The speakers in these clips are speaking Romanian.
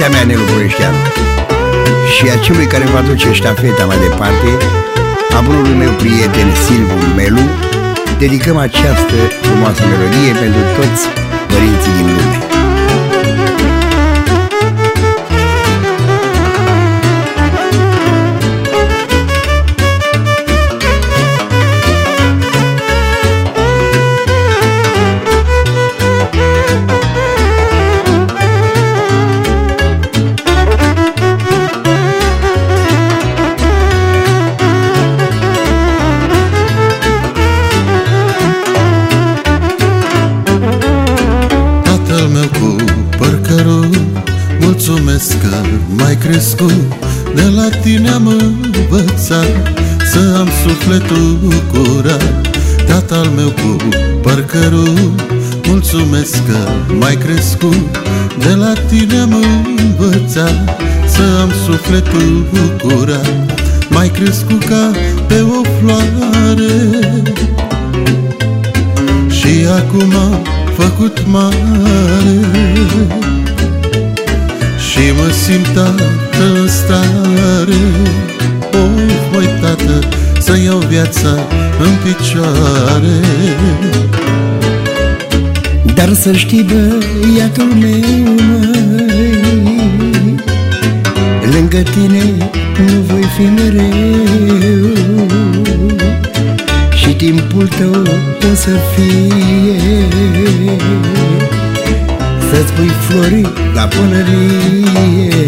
partea mea, Nelu Bureșteanu Și a celui care va duce ștafeta mai departe A bunului meu prieten Silvu Melu Dedicăm această frumoasă melodie pentru toți părinții din lume mai crescut De la tine am învățat Să am sufletul curat. Tatăl meu cu părcărul Mulțumesc că mai crescut. De la tine am învățat Să am sufletul curat. Mai crescut ca pe o floare. Și acum am făcut mare și mă simt tată în stare. Of, măi tată, să iau viața în picioare. Dar să știi, băiatul meu, măi Lângă tine nu voi fi mereu. Și timpul tău o să fie să-ți pui flori la pânărie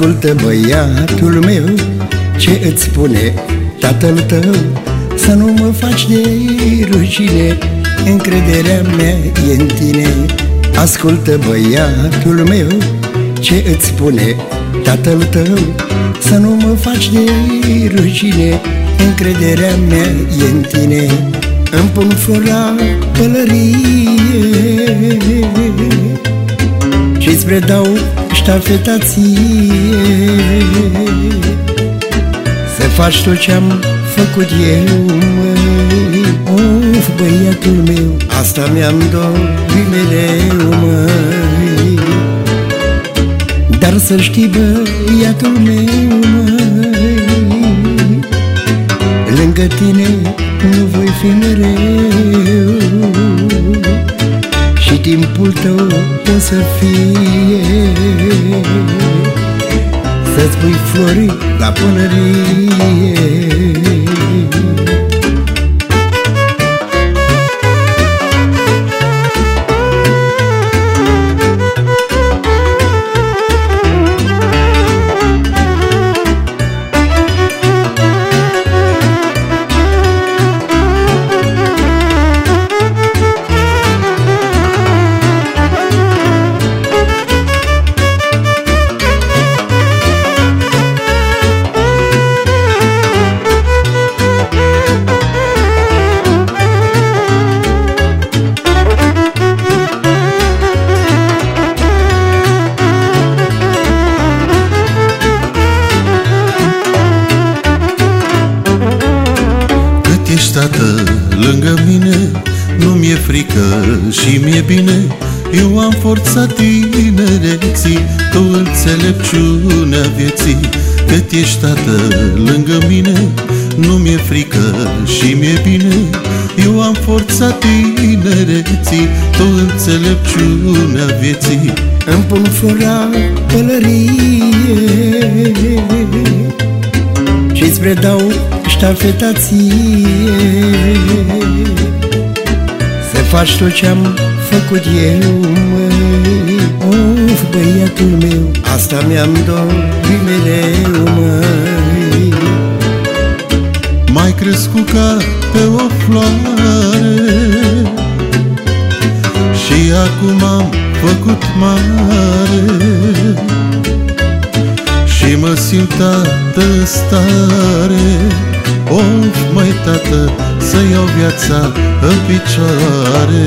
Ascultă băiatul meu ce îți spune tatăl tău. Să nu mă faci de rușine, încrederea mea e în tine. Ascultă băiatul meu ce îți spune tatăl tău. Să nu mă faci de rușine, încrederea mea e în tine. Îmi pun flora pălărie Și-ți predau ștafeta ție. Să faci tot ce-am făcut eu, măi. Of, băiatul meu, asta mi-am dorit mereu, măi. Dar să știi, băiatul meu, măi Lângă tine nu voi fi mereu tău o să fie. Să-ți pui flori la pânărie lângă mine Nu mi-e frică și mi-e bine. Eu am forța tinereții Tu înțelepciunea vieții. Cât ești tată lângă mine Nu mi-e frică și mi-e bine. Eu am forța tinereții Tu înțelepciunea vieții. Îmi pun flora pălărie Și-ți predau ștafeta ție. Să faci tot ce-am făcut eu, măi. Of, băiatul meu Asta mi-am dorit mereu, măi. Mai crescut ca pe o floare Și acum am făcut mare. Și mă simt tată stare Of, măi tată, să iau viața în picioare